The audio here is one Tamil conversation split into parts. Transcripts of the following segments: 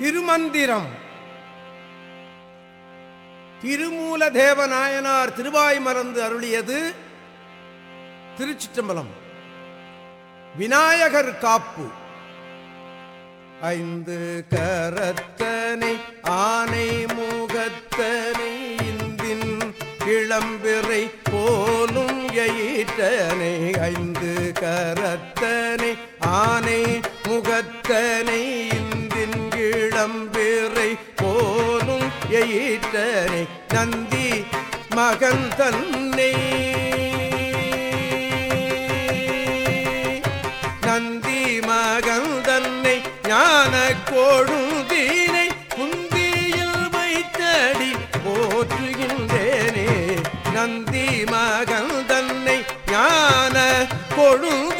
திருமந்திரம். திருமூல தேவநாயனார் திருவாய் மறந்து அருளியது திருச்சிற்றம்பலம். விநாயகர் காப்பு. ஐந்து கரத்தனை ஆனை முகத்தனை இந்தின் இளம்பிறை போலும் எயிட்டனை ஐந்து கரத்தனை ஆனை முகத்தனை போலும் நந்தி மகன் தன்னை. நந்தி மகன் தன்னை ஞான கொழுந்தீனை குந்தியில் வைத்தடி போற்றுகின்றேனே. நந்தி மகன் தன்னை ஞான கொழுந்தினை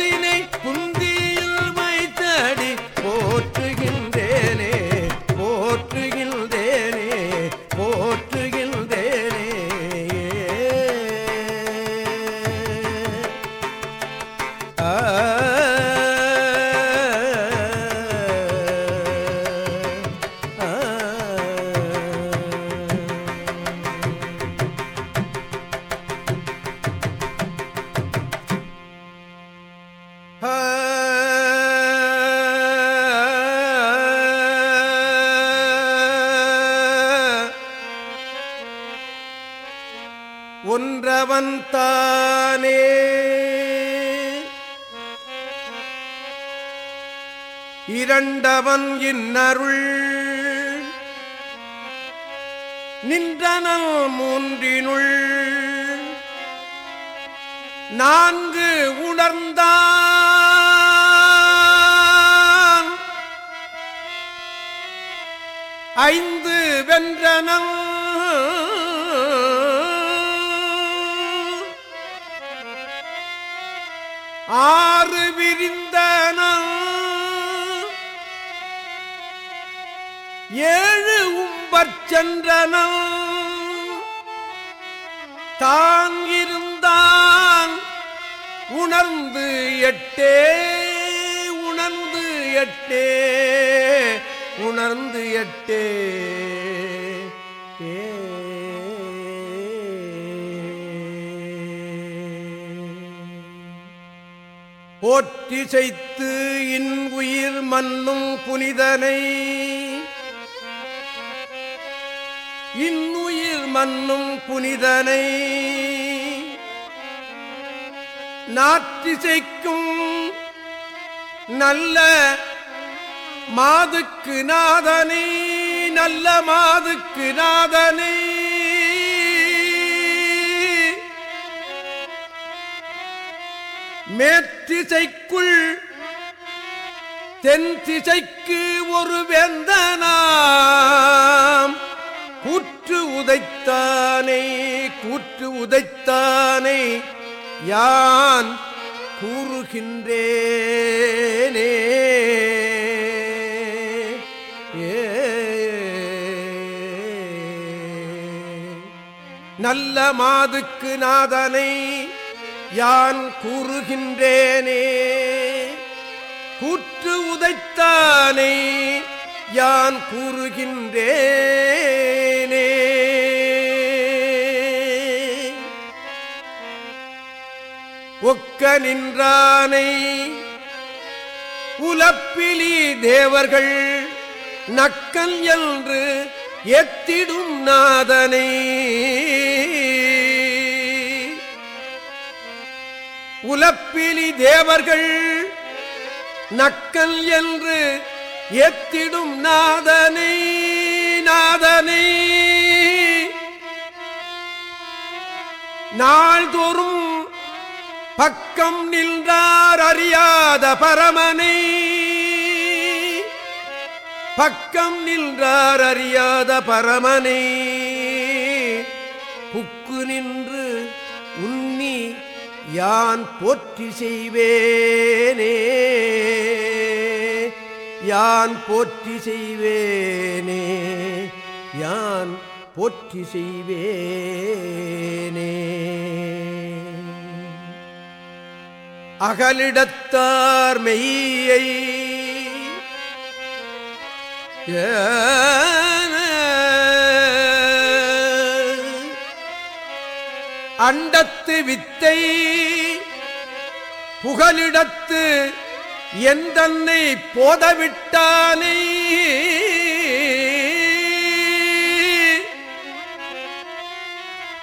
ஒன்றவன் தானே. இரண்டவன் இன்னருள். நின்றனல் மூன்றினுள். நான்கு உணர்ந்தான். ஐந்து வென்றனல் ஆறு விரிந்தன ஏழு உம்பற் சென்றனம் தான் இருந்தான் உணர்ந்து எட்டே உணர்ந்து எட்டே உணர்ந்து எட்டே. போற்றிசைத்து இன் உயிர் மன்னும் புனிதனை. இன்னுயிர் மன்னும் புனிதனை. நாற்றிசைக்கும் நல்ல மாதுக்கு நாதனை நல்ல மாதுக்கு நாதனை. மேற்றிசைக்குள் தென் திசைக்கு ஒரு வேந்தனாம். கூற்று உதைத்தானே கூற்று உதைத்தானே யான் கூறுகின்றேனே. நல்ல மாதுக்கு நாதனை யான் கூறுகின்றேனே? கூற்று உதைத்தானே? யான் கூறுகின்றேனே? ஒக்க நின்றானை? உலப்பிலி தேவர்கள் நக்கல் என்று எத்திடும் நாதனை. உலப்பிலி தேவர்கள் நக்கல் என்று எத்திடும் நாதனை நாதனை. நாள்தோறும் பக்கம் நின்றார் அறியாத பரமனை. பக்கம் நின்றார் அறியாத பரமனை. புக்கு நின்று யான் போற்றி செய்வேனே? யான் போற்றி செய்வேனே? யான் போற்றி செய்வேனே? அகலிடத்தார் மெய்யை அண்டத்து வித்தை புகலிடத்து எந்தன்னை போதவிட்டானே.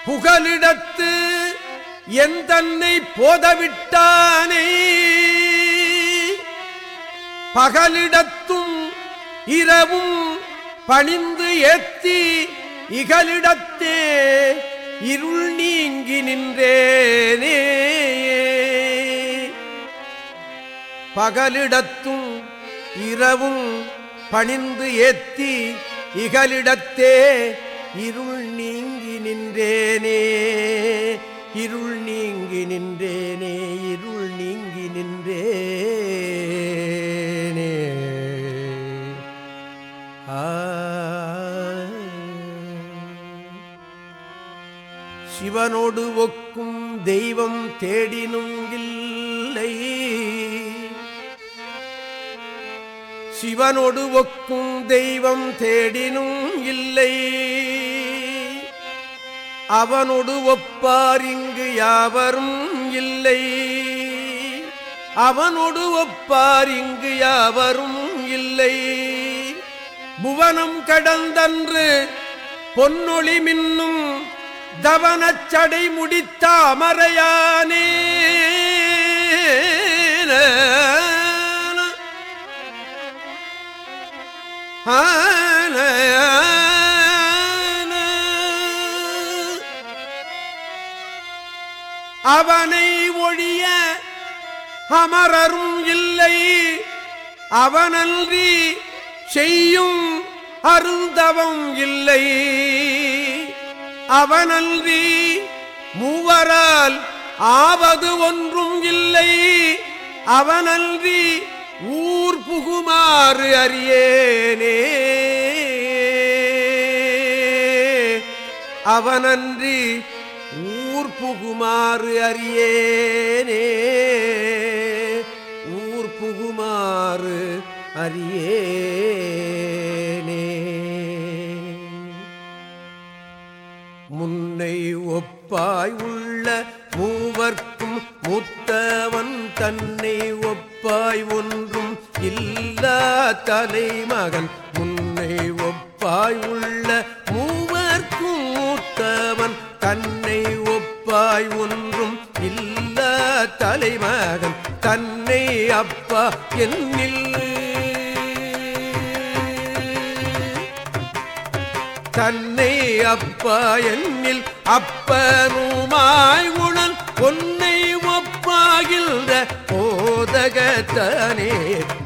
புகலிடத்து எந்தன்னை போதவிட்டானே. பகலிடத்தும் இரவும் பணிந்து ஏத்தி இகலிடத்தே இருள் நீங்கி நின்றேனே. பகலிடத்தும் இரவும் பணிந்து ஏத்தி இகலிடத்தே இருள் நீங்கி நின்றேனே இருள் நீங்கி நின்றேனே இருள் நீங்கி நின்றேனே. சிவனோடு ஒக்கும் தெய்வம் தேடினுங்கில் சிவனோடு ஒக்கும் தெய்வம் தேடினும் இல்லை. அவனோடு ஒப்பார் இங்கு யாவரும் இல்லை. அவனோடு ஒப்பார் இங்கு யாவரும் இல்லை. புவனம் கடந்தன்று பொன்னொளி மின்னும் தவனச்சடை முடித்த அமரையானே அவனை ஒழிய அமரரும் இல்லை. அவனன்றி செய்யும் அருந்தவம் இல்லை. அவனன்றி மூவரால் ஆவது ஒன்றும் இல்லை. அவனன்றி ஊர் புகுமாறு அறியேனே. அவனன்றி ஊர் புகுமாறு அறியேனே. ஊர் புகுமாறு அறியேனே. முன்னை ஒப்பாய் உள்ள மூவர்க்கும் மூத்தவன் தன்னை ஒப்ப ஒப்பாய் ஒன்றும் இல்லா தலைமகன். முன்னை ஒப்பாய் உள்ள மூவர்க்கும் மூத்தவன். தன்னை ஒப்பாய் ஒன்றும் இல்லா தலைமகன். தன்னை அப்பா என்னில். தன்னை அப்பா என்னில் அப்பனுமாய் உணன். பொன்னை ஒப்பாகின்ற போதகத்தனே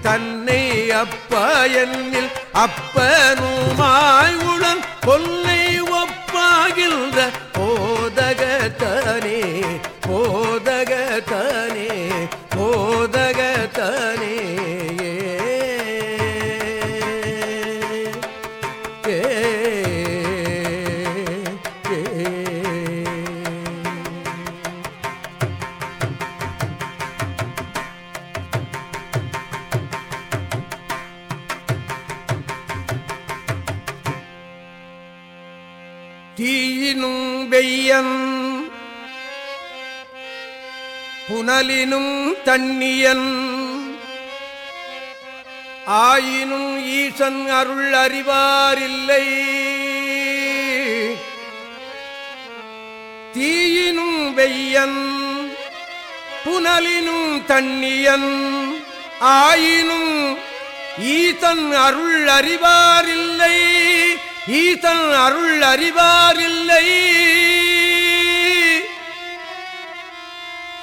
தன்னை அப்ப என்னில் அப்பனுமாய் உணன் பொன்னை ஒப்பாகின்ற போதகத்தனே ஆயினும் தண்ணியன் ஆயினும் ஈசன் அருள் அறிவாரில்லை. தீயினும் வெய்யன் புனலினும் தண்ணியன் ஆயினும் ஈசன் அருள் அறிவாரில்லை. ஈசன் அருள் அறிவாரில்லை.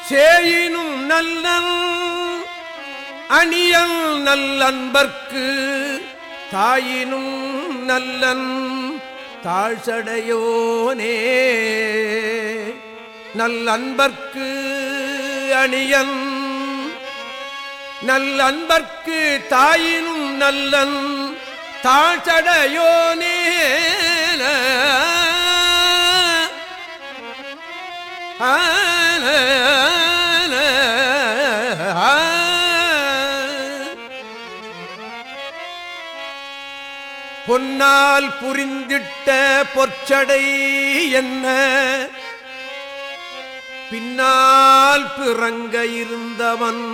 சேயினும் நல்லன் அணியல் நல்லன்பர்க்கு தாயினும் நல்லன் தாழ்சடையோனே. நல்லன்பர்க்கு அணியன் நல்லன்பர்க்கு தாயினும் நல்லன் தாழ்சடையோனே. பொன்னால் புரிந்திட்ட பொற்சடை என்ன? பின்னால் பிறங்க இருந்தவன்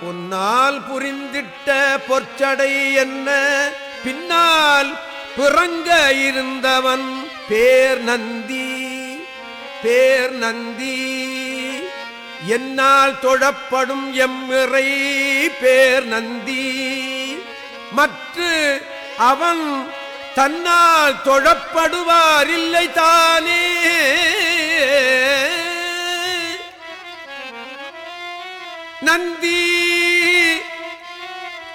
பொன்னால் புரிந்திட்ட பொற்சடை என்ன? பின்னால் பிறங்க இருந்தவன் பேர் நந்தி பேர் நந்தி. என்னால் தொழப்படும் எம்மிறை பேர் நந்தி. மற்ற அவன் தன்னால் தொழப்படுவார் இல்லை தானே. நந்தி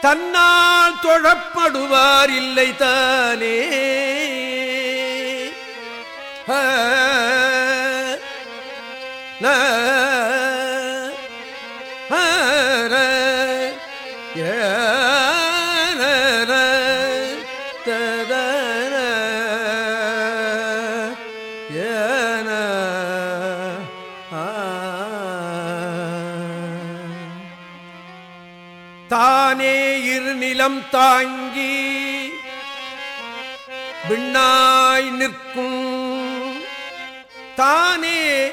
தன்னால் தொழப்படுவார் இல்லை தானே ஏ, இருநிலம் தாங்கி விண்ணாய் நிற்கும். தானே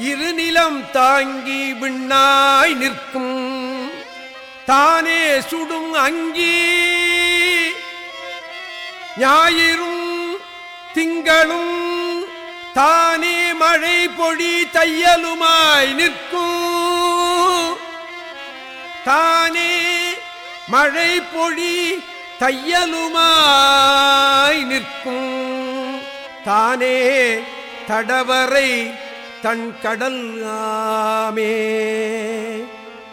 இருநிலம் தாங்கி விண்ணாய் நிற்கும். தானே சுடும் அங்கி ஞாயிறும் திங்களும் தானே மழை பொழி தையலுமாய் நிற்கும். தானே மழை பொழி தையலுமாய் நிற்கும். தானே தடவரை தன் கடல் ஆமே.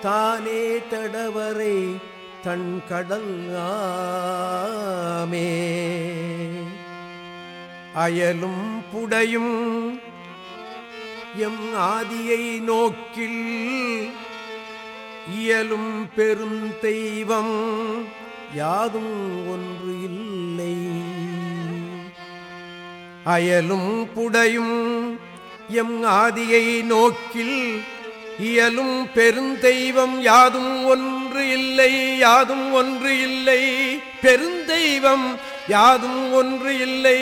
தானே தடவரை தன் கடல் ஆமே. அயலும் புடையும் எம் ஆதியை நோக்கில் இயலும் பெரும் தெய்வம் யாதும் ஒன்று இல்லை. அயலும் புடையும் எம் ஆதியை நோக்கில் இயலும் பெருந்தெய்வம் யாதும் ஒன்று இல்லை யாதும் ஒன்று இல்லை. பெருந்தெய்வம் யாதும் ஒன்று இல்லை.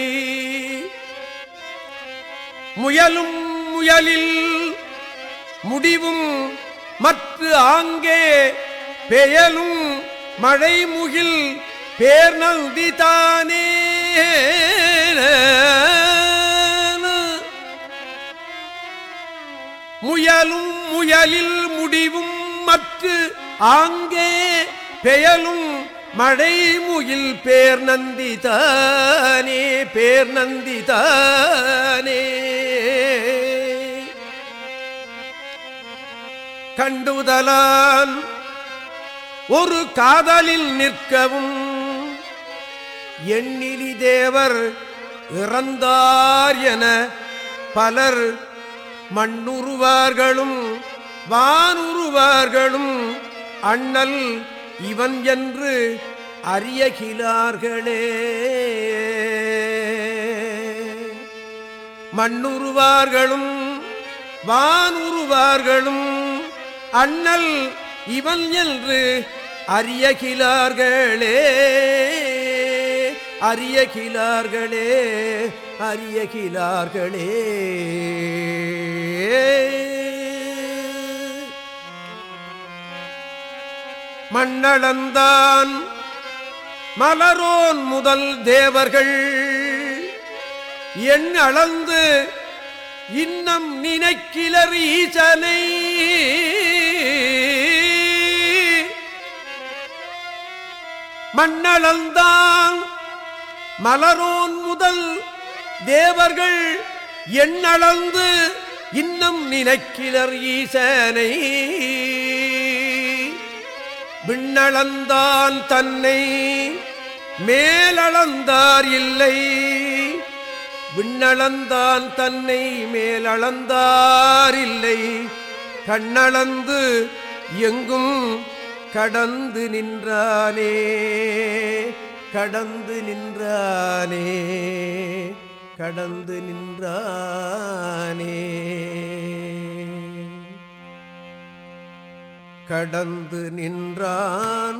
முயலும் முயலில் முடிவும் மற்ற ஆங்கே பெயலும் மழைமுகில் பேர் நந்தி தானே முயலும் முயலில் முடிவும் மற்ற ஆங்கே பெயலும் மழைமுகில் பேர் நந்தி தானே பேர் நந்தி கண்டுதலான். ஒரு காதலில் நிற்கவும் எண்ணிலி தேவர் இறந்தார் என பலர் மண்ணுருவார்களும் வானுருவார்களும் அண்ணல் இவன் என்று அறியகிலார்களே. மண்ணுருவார்களும் வானுருவார்களும் அண்ணல் இவன் என்று அரியகிலார்களே அரியகிலார்களே அரியகிலார்களே மண்ணளந்தான் மலரோன் முதல் தேவர்கள். என் அளந்து இன்னம் நினைக்கிலர் ஈசனை. மண்ணளந்தான் மலரோன் முதல் தேவர்கள் எண்ணளந்து இன்னும் நினைக்கிலர் ஈசனை. விண்ணளந்தான் தன்னை மேலளந்தார் இல்லை. விண்ணளந்தான் தன்னை மேலளந்தார் இல்லை. கண்ணளந்து எங்கும் கடந்து நின்றானே கடந்து நின்றானே கடந்து நின்றானே. கடந்து நின்றான்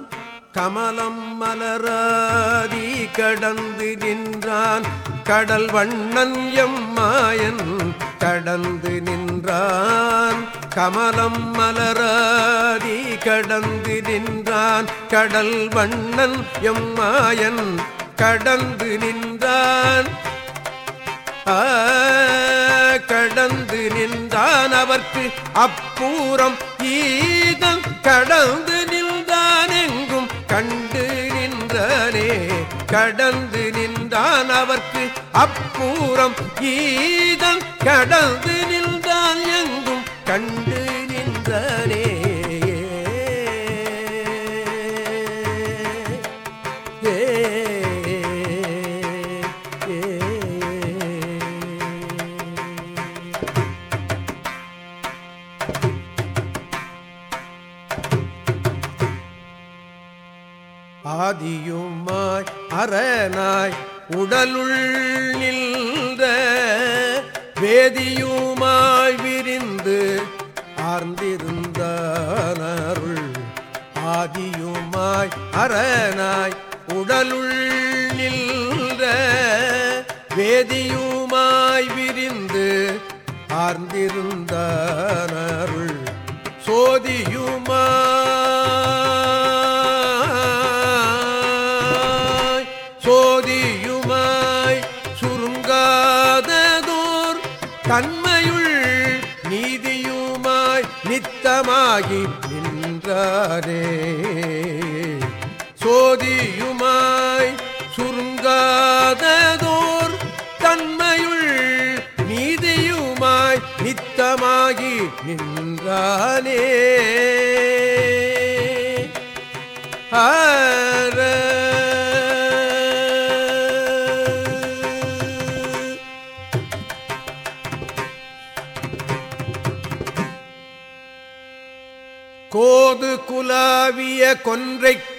கமலம் மலராதி கடந்து நின்றான். கடல் வண்ணன் எம்மாயன் கடந்து நின்றான். கமலம் மலராதி கடந்து நின்றான். கடல் வண்ணன் எம்மாயன் கடந்து நின்றான். கடந்து நின்றான் அவர்க்கு அப்பூரம் ஈதம் கடந்து நின்றான் கண்டு நின்றனே கடந்து நின்றான் அவர்க்கு அப்பூரம் ஈதன் கடந்து நின்றான் எங்கும். கண்டு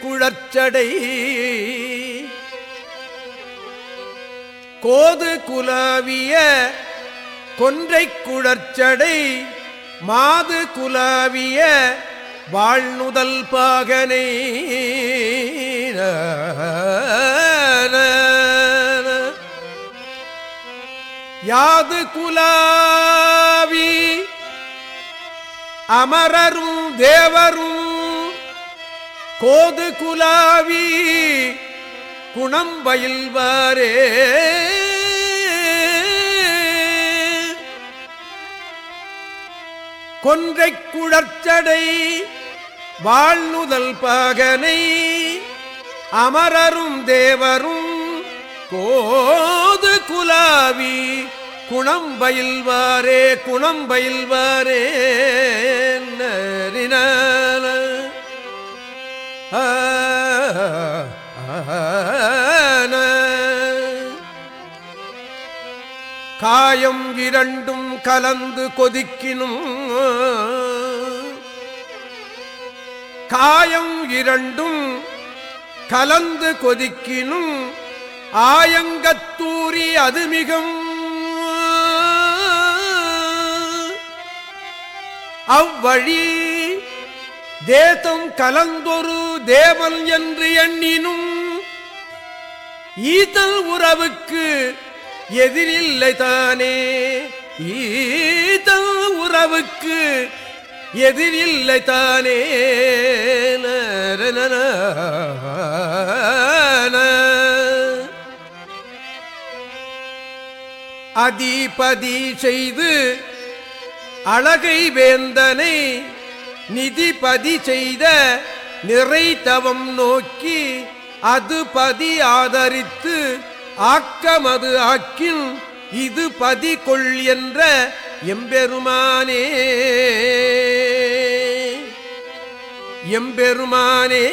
குழற்சடை. கோது குலாவிய கொன்றை குழற்சடை மாது குலாவிய வாழ்நுதல் பாகனை. யாது குலாவி அமரரும் தேவரும் கோது குலாவி குணம் பயில்வாரே. கொன்றைக் குழற்சடை வாழ்நுதல் பாகனை அமரரும் தேவரும் கோது குலாவி குணம் பயில்வாரே குணம் காயம் இரண்டும் கலந்து கொதிக்கினும் காயம் இரண்டும் கலந்து கொதிக்கினும் ஆயங்கத்தூரி அது மிகும். அவ்வழி தேசம் கலந்தொரு தேவன் என்று எண்ணினும் ஈதல் உறவுக்கு எதிரில்லை தானே ஈதல் உறவுக்கு எதிரில்லை தானே அதிபதி செய்து அழகை வேந்தனை நிதிபதி செய்த நிறைத்தவம் நோக்கி அது பதி ஆதரித்து ஆக்கமது ஆக்கின் இது பதி கொள் என்ற எம்பெருமானே. எம்பெருமானே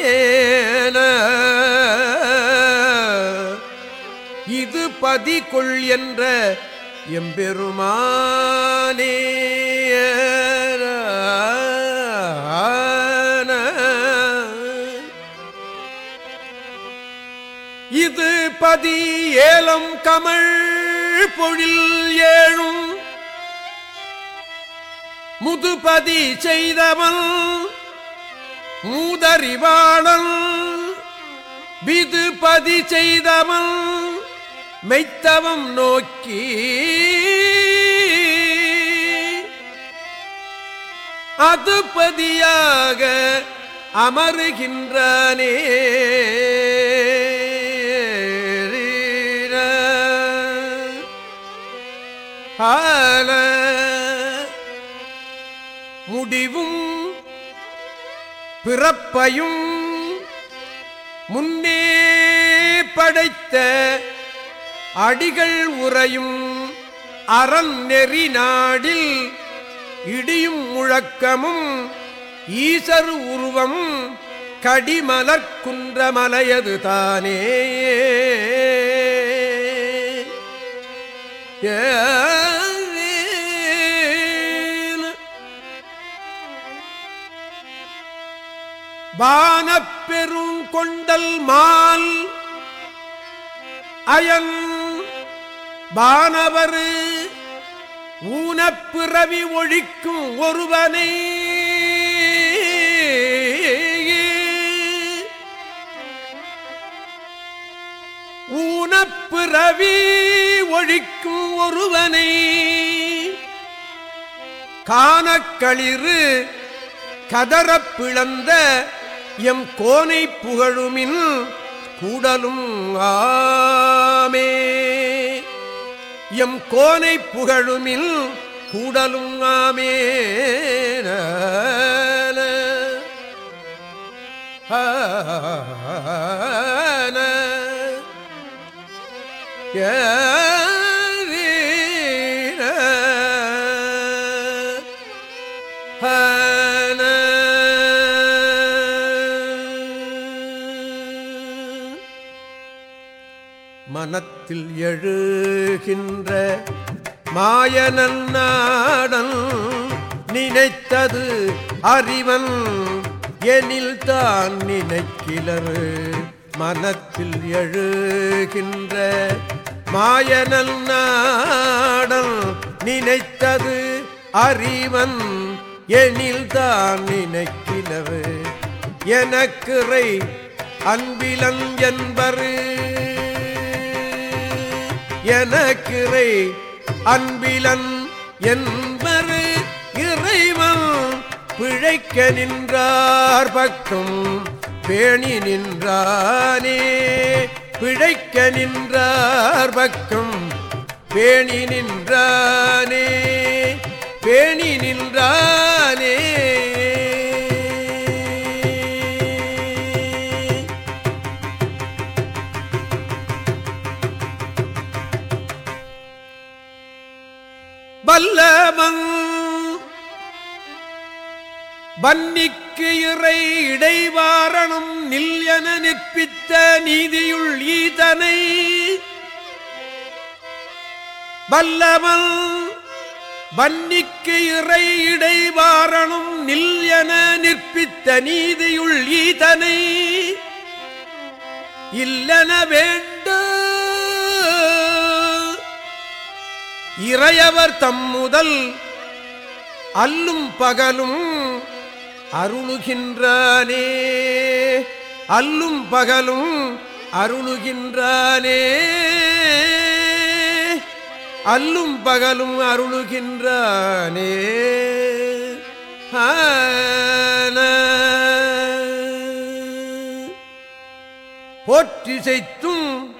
இது பதி கொள் என்ற எம்பெருமானே பதி ஏலம் கமழ் பொழில் ஏழும். முதுபதி செய்தவன் மூதறிவாளன் விதுபதி செய்தவன் மெய்த்தவம் நோக்கி. அதுபதியாக அமருகின்றானே. ஆல முடிவும் பிறப்பையும் முன்னே படைத்த அடிகள் உறையும் அறம் நெறி நாடில் இடியும் முழக்கமும் ஈசர் உருவம் கடிமலர்குன்றமலையது தானே. ஏ வானப்பெரும் கொண்டல் மால் அயன் வானவரு ஊனப்பிறவி ஒழிக்கும் ஒருவனை ஊனப்பிறவி ஒழிக்கும் ஒருவனை காணக்களிறு கதறப் பிளந்த எம் கோனை புகழுமின் கூடலும் ஆமே. எம் கோனை புகழுமில் கூடலும் ஆமே. ஆன. மனத்தில் எழுகின்ற மாயனன் நாடன் நினைத்தது அறிவன் எனில் தான் நினைக்கிலரு. மனத்தில் எழுகின்ற மாயனன் நாடன் நினைத்தது அறிவன் எனில் தான் நினைக்கிலவு எனக்குறை அன்பிலன் என்பரு. எனக்கிறை அன்பிலன் என்பரு இறைவன் பிழைக்க நின்றார் பக்கம் பேணி நின்றானே. பிழைக்க நின்றார் பக்கம் பேணி நின்றானே. பேணி நின்றானே. வல்லமன் வன்னிக்கு இறை இடைவாரணம் நில் என நிற்பித்த நீதியுள் ஈதனை வல்லமன் வன்னிக்கு இறை இடைவாரணம் நில் என நிற்பித்த நீதியுள் ஈதனை இல்லன வேண்டும் இறையவர் தம் முதல் அல்லும் பகலும் அருணுகின்றானே. அல்லும் பகலும் அருணுகின்றானே. அல்லும் பகலும் அருணுகின்றானே. போற்றிசைத்தும்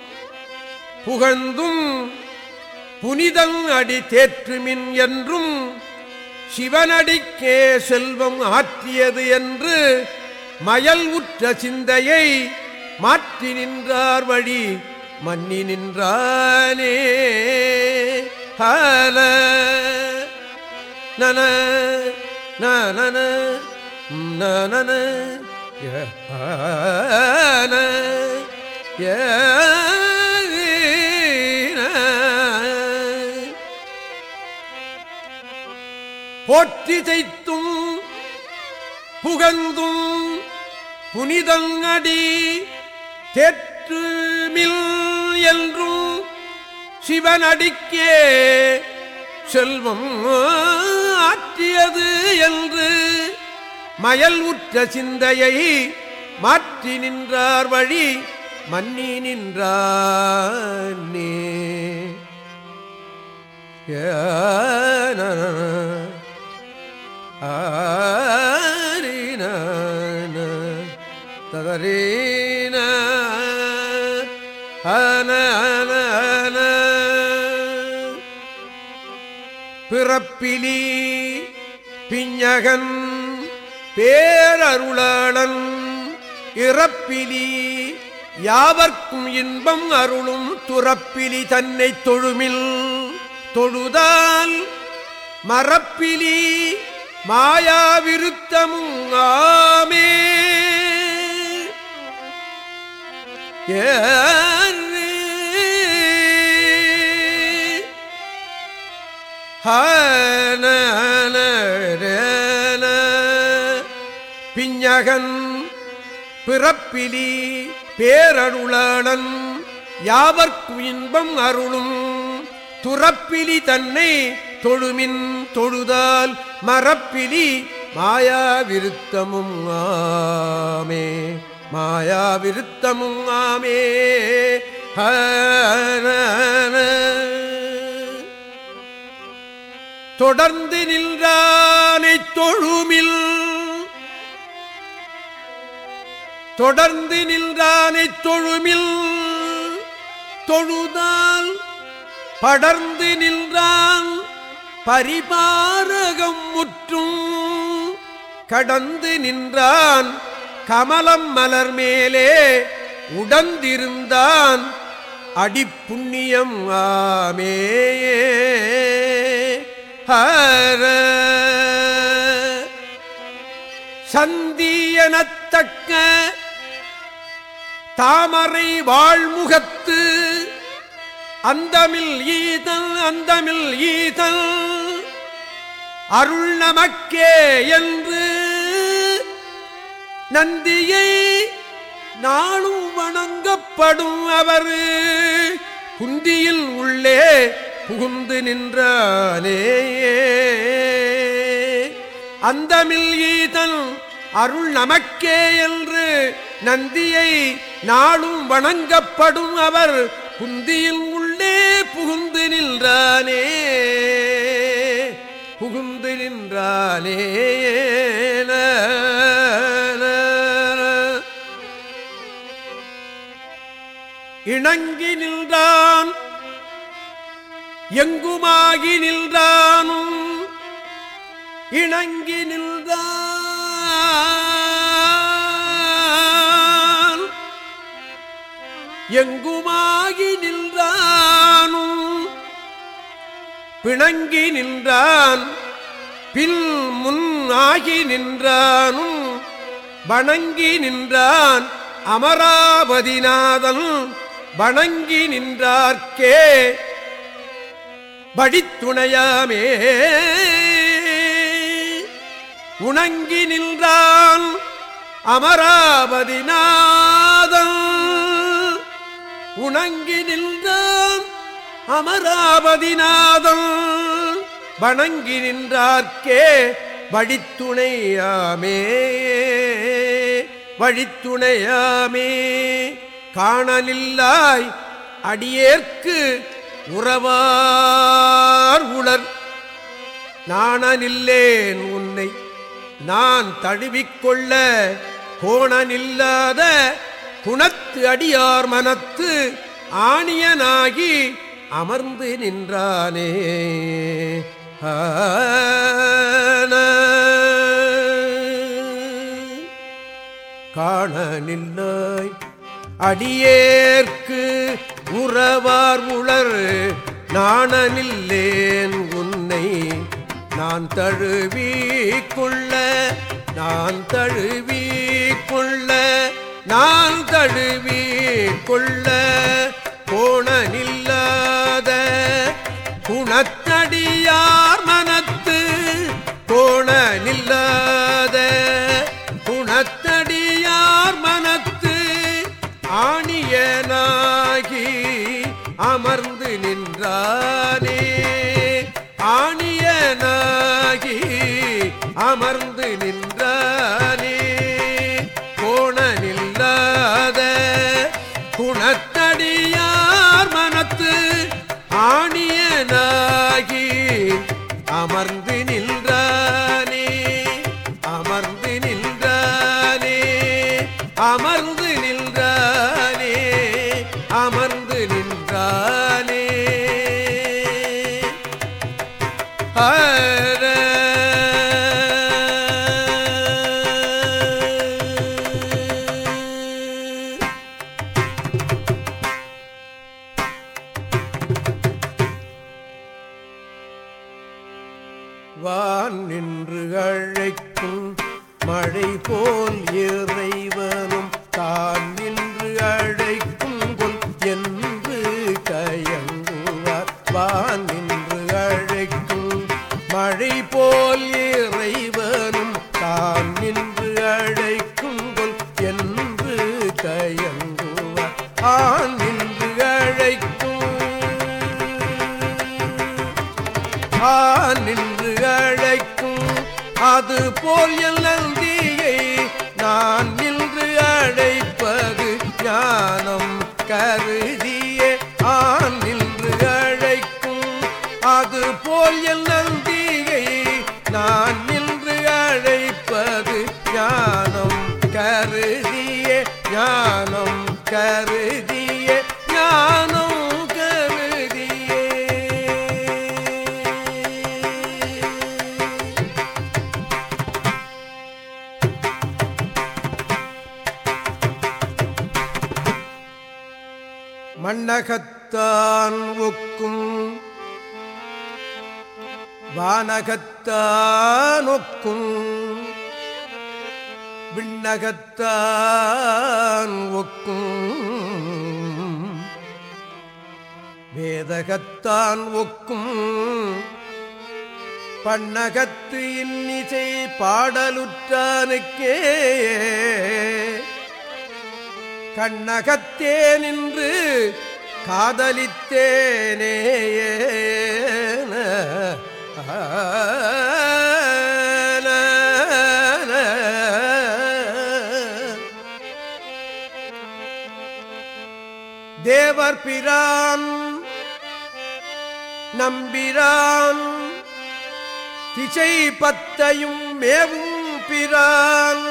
புகழ்ந்தும் புனிதம் அடி தேற்றுமின் என்றும் சிவனடிக்கே செல்வம் ஆற்றியது என்று மயல் உற்ற சிந்தையை மாற்றி நின்றார் வழி மன்னி நின்றானே. ஹால நன நன நன ஏ போற்றி செய்த்தும் புகழ்ந்தும் புனிதங்கடி தேற்றுமில் என்றும் சிவனடிக்கே செல்வம் ஆற்றியது என்று மயல் உற்ற சிந்தையை மாற்றி நின்றார் வழி மன்னி நின்றானே. ஏ ஆரின ததரீன அன. பிறப்பிலி பிஞகன் பேரருளாளன் இறப்பிலி யாவர்க்கும் இன்பம் அருளும் துறப்பிலி தன்னை தொழுமில் தொழுதால் மரப்பிலி மாயாவிருத்தமும் ஆமே ஏ பிஞகன் பிறப்பிலி பேரருளாளன் யாவர்க்கு இன்பம் அருளும் துறப்பிலி தன்னை தொழுமின் தொழுதால் மரப்பிலி மாயா விருத்தமும் ஆமே மாயா விருத்தமும் ஆமே தொடர்ந்து நின்றானை தொழுமில். தொடர்ந்து நின்றானை தொழுமில். தொழுதால் படர்ந்து நின்றான் பரிபாரகம் முற்றும். கடந்து நின்றான் கமலம் மலர் மேலே உடந்திருந்தான். அடிப்புண்ணியம் ஆமே ஹர. சந்தியனத்தக்க தாமரை வாழ்முகத்து அந்தமில் ஈதல் அந்தமில் ஈதல். அருள் நமக்கே என்று நந்தியை நாளும் வணங்கப்படும் அவர். குந்தியில் உள்ளே புகுந்து நின்றானே அந்தமில் ஈதல் அருள் நமக்கே என்று நந்தியை நாளும் வணங்கப்படும் அவர். குந்தியில் உள்ளே புகுந்து நின்றானே புகுந்து நின்றானே. இணங்கி நின்றான் எங்குமாகி நின்றானும் இணங்கி நின்றான். எங்குமாகி நின்றானும் பிணங்கி நின்றான் பின் முன் ஆகி நின்றானும் வணங்கி நின்றான் அமராவதிநாதன் வணங்கி நின்றார்க்கே? வழித்துணையாமே. உணங்கி நின்றான் அமராவதிநாதன் உணங்கி நின்றான் அமராவதிநாதம் வணங்கி நின்றார்க்கே வழித்துணையாமே. வழித்துணையாமே. காணலில்லாய் அடியேற்கு உறவார் உளர். நாணனில்லேன் உன்னை நான் தழுவிக்கொள்ள கோணனில்லாத குணத்து அடியார் மனத்து ஆணியனாகி அமர்ந்து நின்றானே. காண காணனில்லாய் அடியேற்கு உறவார் உளர் நாணனில்லேன் உன்னை நான் தழுவி கொள்ள நான் தழுவி கொள்ள. நான் தழுவி கொள்ள கோணனில்லாத குணத்தடியார் மனத்து கோணனில்லாத குணத்தடியார் மனத்து ஆணியனாகி அமர்ந்து நின்றானே. ஆணியனாகி அமர்ந்து நின்ற வானகத்தான் விண்ணகத்தான் ஒக்கும். வேதகத்தான் ஒக்கும். பண்ணகத்து இன்னிசை பாடலுற்றானுக்கே. கண்ணகத்தே நின்று காதலித்தேனே தேவர் பிரான் நம்பிரான் திசை பத்தையும் மேவும் பிரான்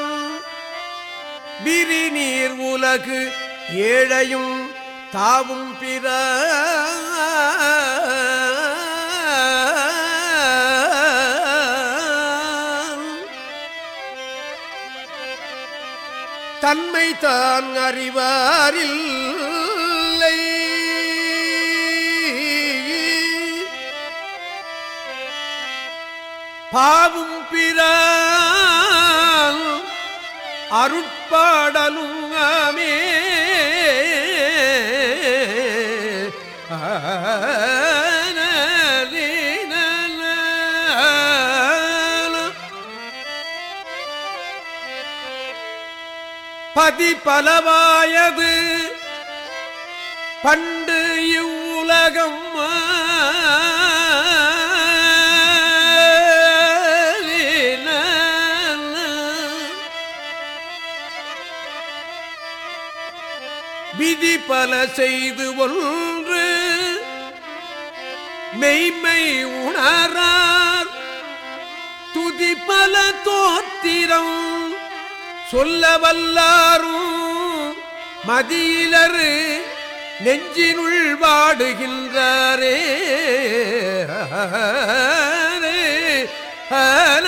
விரி நீர் உலகு ஏழையும் தாவும் பிற தன்மை தான் அறிவாரில்லை. பாவும் பிற அருட்பாடலும் ஆமே. பதி பலவாயது. பண்டு இவ்வுலகம் விதி பல செய்து ஒன்று மெய்மை உணரார். துதி பல தோத்திரம் சொல்ல வல்லாரும் மதியிலரு நெஞ்சினுள் வாடுகின்றாரே. ஆன,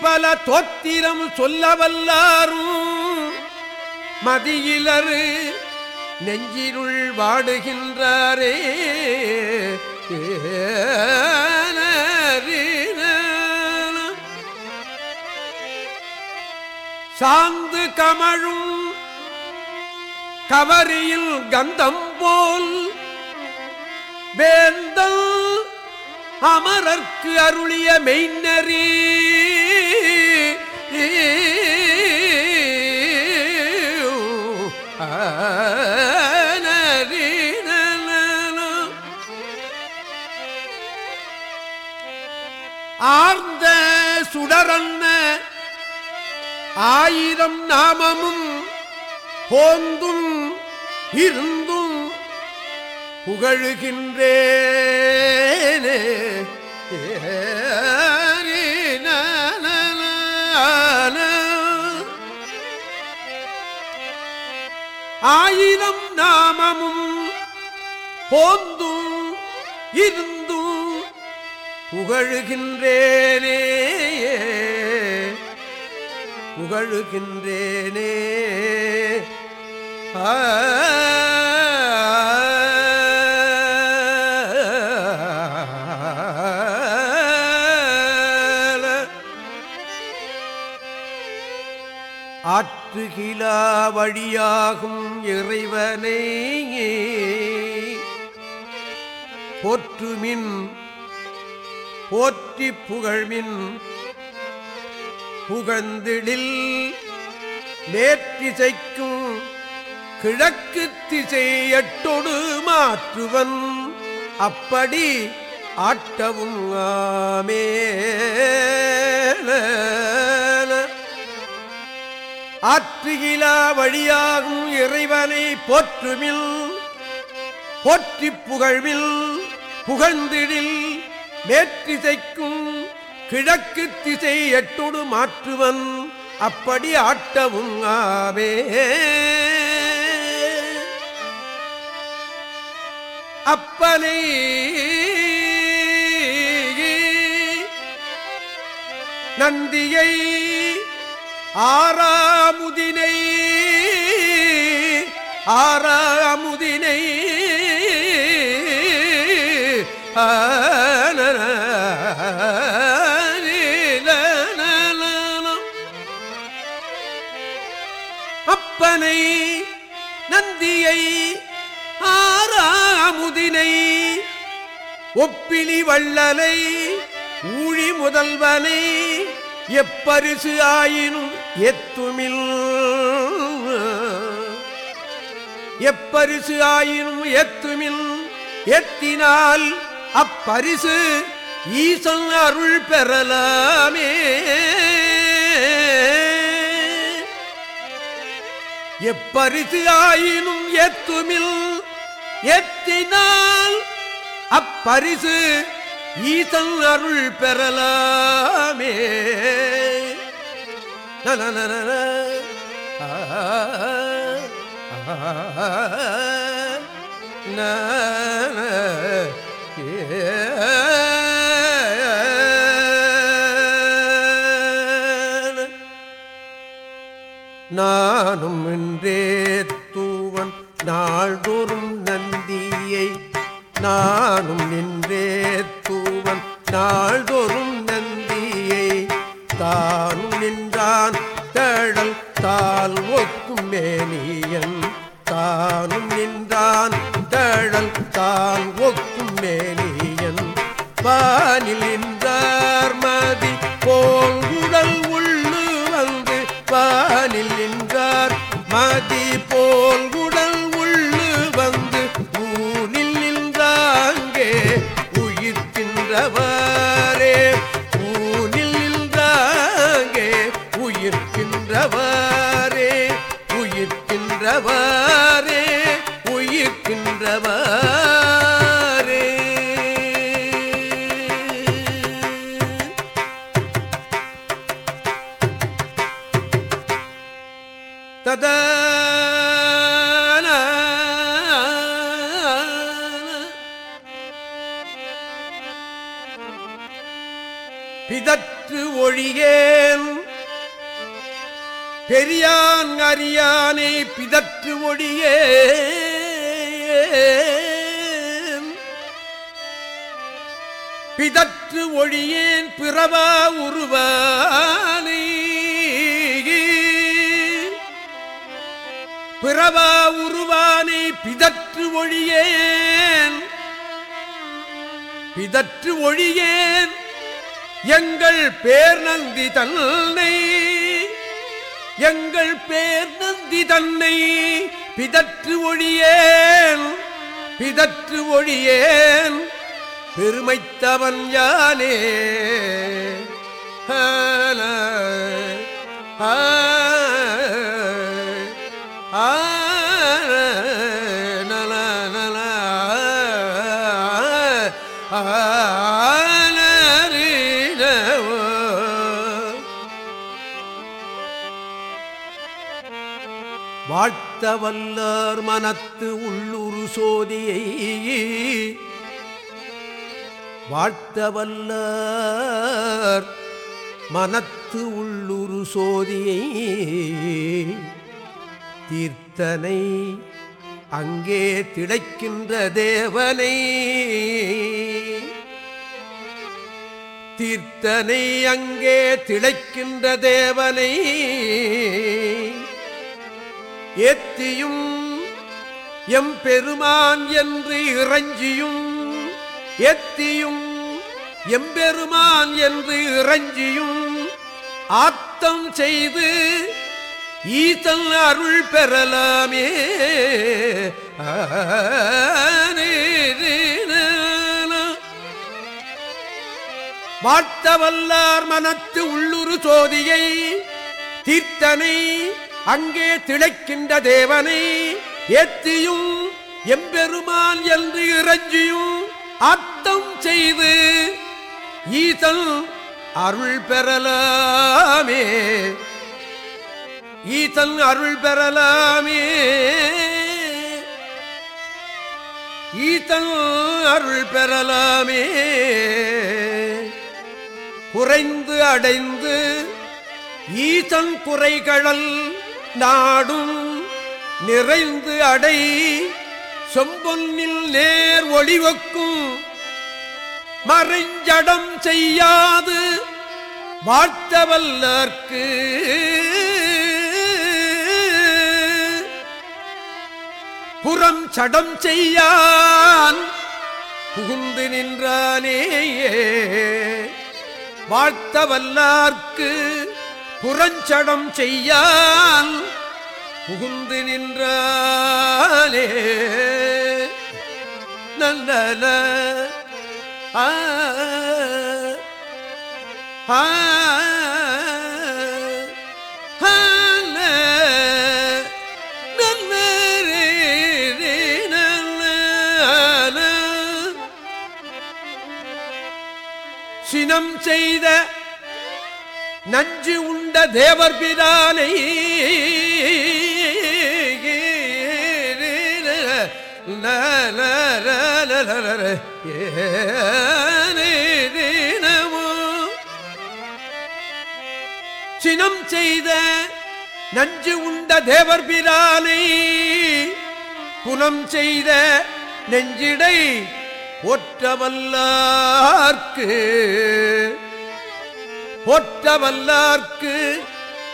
பல தொத்திரம் சொல்ல வல்லாரும் மதியிலரு நெஞ்சினுள் வாடுகின்றாரே. சாந்து கமழும் கவரியில் கந்தம் போல் வேந்தல் அமரர்க்கு அருளிய ஆர்ந்த சுடரன்ன ஆயிரம் நாமமும் போந்தும் இருந்தும் புகழுகின்றேனே. ஏ ஆயிரம் நாமமும் போந்தும் இருந்தும் புகழுகின்றேனே. புகழுகின்றேனே. ஆ. ஆற்றுகிலா வழியாகும் இறைவனை. போற்றுமின் போற்றி புகழ்மின் புகழ்ந்திடில் நேற்றிசைக்கும் கிழக்கு திசை எட்டொடு மாற்றுவன். அப்படி ஆட்டவும் ஆமே ஆற்றுகிலா வழியாகும் இறைவனை போற்றுமில் போற்றி புகழ்வில் புகழ்ந்திடில் மேற்றிசைக்கும் கிழக்கு திசை எட்டொடு மாற்றுவன் அப்படி ஆட்டவும் ஆவே. அப்பனை நந்தியை ஆறாமுதினை ஆறாமுதினை அப்பனை நந்தியை ஆறாமுதினை ஒப்பிலி வள்ளலை ஊழி முதல்வனை எப்பரிசு ஆயினும் எத்துமில். எப்பரிசு ஆயினும் எத்துமில். எத்தினால் அப்பரிசு ஈசன் அருள் பெறலாமே. எப்பரிசு ஆயினும் எத்துமில். எத்தினால் அப்பரிசு ஈசன் அருள் பெறலாமே. நானும் இன்றே தூவன் நாள்தோறும் நந்தியை. நானும் நின்றே நாள்தோறும் நந்தியை தான் நின்றான் தடல் தால் ஒக்கும் மேனியன். தானும் நின்றான் தழல் தான் ஒக்கும் மேனியன். பானில் நின்றார் மதி போங்குடல் உள்ளு வந்து பானில் நின்றார் மதி போங்குடல் உள்ளு வந்து ஊனில் நின்றாங்கே உயிர்க்கின்றவர் உயிர்க்கின்றவரே உயிர்க்கின்றவரே. பிதற்று ஒழியேன். பிதற்று ஒழியேன். எங்கள் பேர் நந்தி தன்னை. எங்கள் பேர் நந்தி தன்னை. பிதற்று ஒழியேன். பிதற்று ஒழியேன். பெருமைத்தவன் யானே. ஆ வல்லார் மனத்து உள்ளுரு சோதியை வாழ்த்த வல்லார் மனத்து உள்ளுரு சோதியை தீர்த்தனை அங்கே திளைக்கின்ற தேவனை தீர்த்தனை அங்கே திளைக்கின்ற தேவனை ஏத்தியும் எம் பெருமான் என்று இறஞ்சியும் ஏத்தியும் எம்பெருமான் என்று இறஞ்சியும் ஆத்தம் செய்து ஈசன் அருள் பெறலாமே. வாட்டவல்லார் மனத்து உள்ளுரு சோதியை தீர்த்தனை அங்கே திளைக்கின்ற தேவனை ஏத்தியும் எம்பெருமான் என்று இறைஞ்சியும் அத்தம் செய்து ஈசன் அருள் பெறலாமே. ஈசன் அருள் பெறலாமே. ஈசன் அருள் பெறலாமே. குறைந்து அடைந்து ஈசன் குறைகளல் நாடும் நிறைந்து அடை. சொம்பொன்னில் நேர் ஒளிவக்கும் மறைஞ்சடம் செய்யாது வாழ்த்தவல்லர்க்கு. புறம் சடம் செய்யான் புகுந்து நின்றானேயே. வாழ்த்தவல்லார்க்கு வல்லார்க்கு புறஞ்சடம் செய்யான் புகுந்து நின்றாலே. நல்ல. சினம் செய்த நஞ்சு உண்ட தேவர் பிரானை சினம் செய்த நஞ்சு உண்ட தேவர் பிரானை புனம் செய்த நெஞ்சிடை ஒற்றவல்லார்க்கு ஒற்றவல்லார்க்கு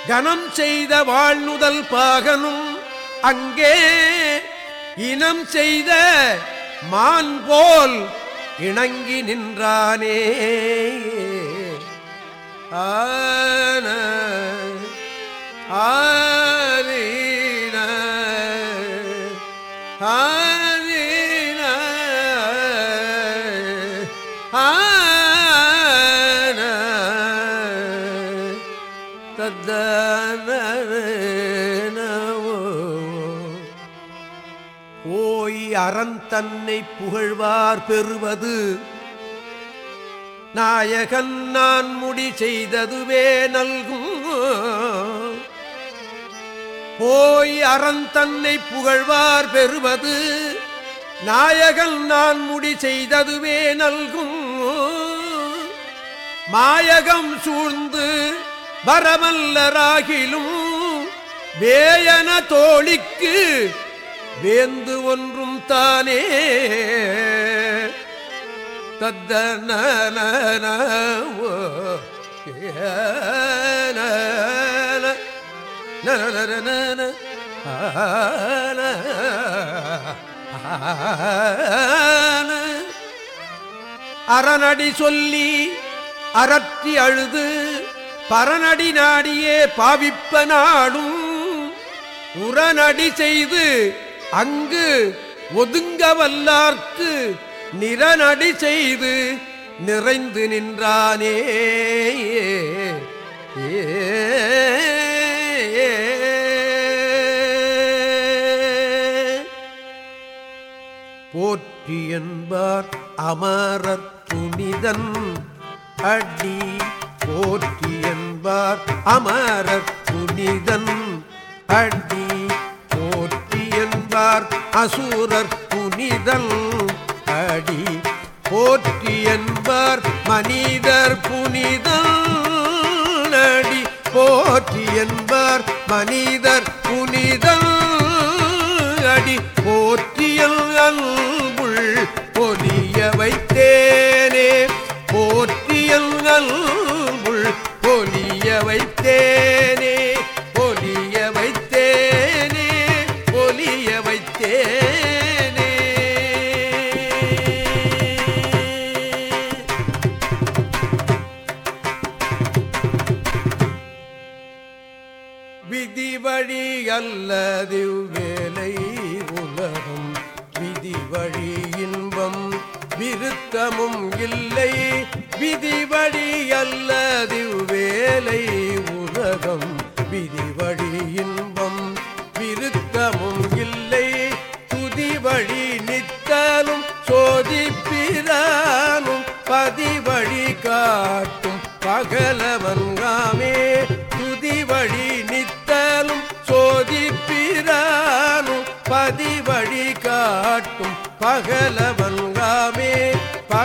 கனம் செய்த வாழ்நுதல் பாகனும் அங்கே இனம் செய்த மான் போல் இணங்கி நின்றானே. ஆன ஆ தன்னை புகழ்வார் பெறுவது. நாயகன் நான் முடி செய்ததுவே நல்கும். போய் அறன் தன்னை புகழ்வார் பெறுவது. நாயகன் நான் முடி செய்ததுவே நல்கும். மாயகம் சூழ்ந்து வரமல்லராகிலும் வேயன தோழிக்கு வேந்து ஒன் தானே? தத்தன அறநடி சொல்லி அறத்தி அழுது பரநடி நாடியே பாவிப்ப நாடும். உரநடி செய்து அங்கு ஒதுங்க வல்லார்க்கு நிறநடி செய்து நிறைந்து நின்றானே. போற்றி என்பார் அமரர் புனிதன் அடி. போற்றி என்பார் அமரர் புனிதன் அடி. அடியார் அசூரர் புனிதல் அடி. போற்றி என்பார் மனிதர் புனிதல் அடி. போற்றி என்பார் மனிதர் புனிதல் அடி. போற்றியல் அன்புள் பொலிய வைத்த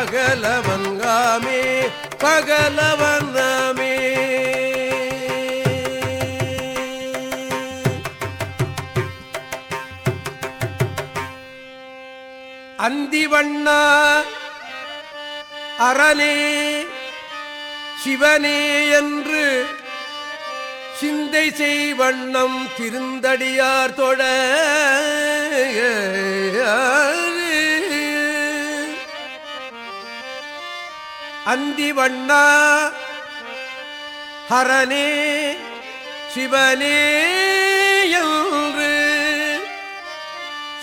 பகலவன்காமே பகலவன்காமே அந்திவண்ணா அரணே சிவனே என்று சிந்தை செய்வண்ணம் திருந்தடியார் தொட அந்தி வண்ணா ஹரனே சிவனே என்று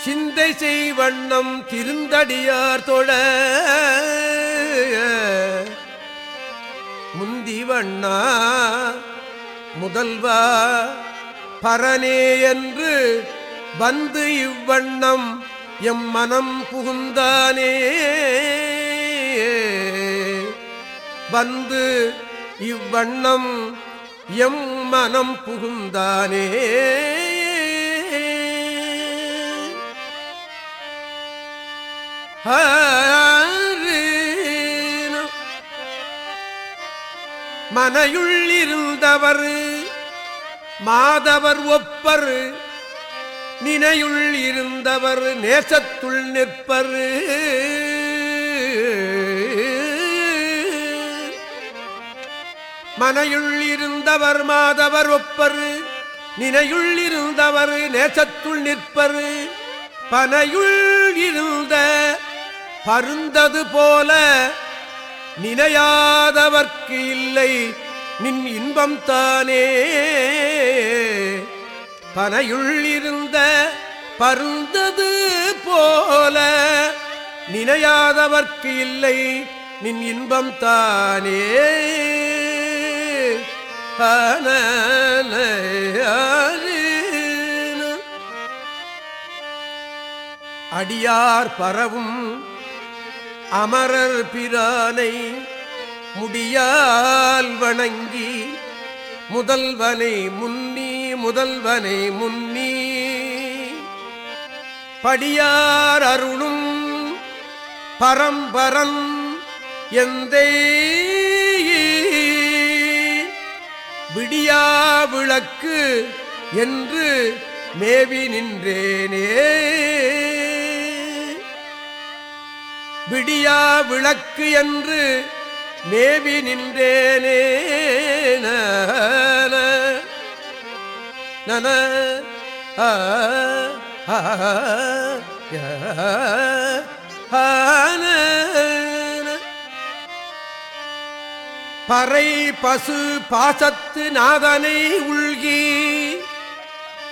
சிந்தை செய்வண்ணம் திருந்தடியார் தொழ. முந்தி வண்ணா முதல்வா பரனே என்று வந்து இவ்வண்ணம் எம் மனம் புகுந்தானே. வந்து இவ்வண்ணம் எம் மனம் புகுந்தானே. ஹரீன. மனையுள் இருந்தவர் மாதவர் ஒப்பர். நினையுள் இருந்தவர் நேசத்துள் நிற்பர். மனையுள் இருந்தவர் மாதவர் ஒப்பர் நினையுள் இருந்தவர் நேசத்துள் நிற்பர். பனையுள் இருந்த பருந்தது போல நினையாதவர்க்கு இல்லை நின் இன்பம் தானே. பனையுள் இருந்த பருந்தது போல நினையாதவர்க்கு இல்லை நின் இன்பம் தானே. அடியார் பரவும் அமரர் பிரானை முடியால் வணங்கி முதல்வனை முன்னி முதல்வனை முன்னி. படியார் அருளும் பரம்பரன் எந்தே விடியா விளக்கு என்று மேவி நின்றேனே. விடியா விளக்கு என்று மேவி நின்றேனே. நன நன ஆ, ஆ, ஆ, பறை பசு பாசத்து நாதனை உள்கி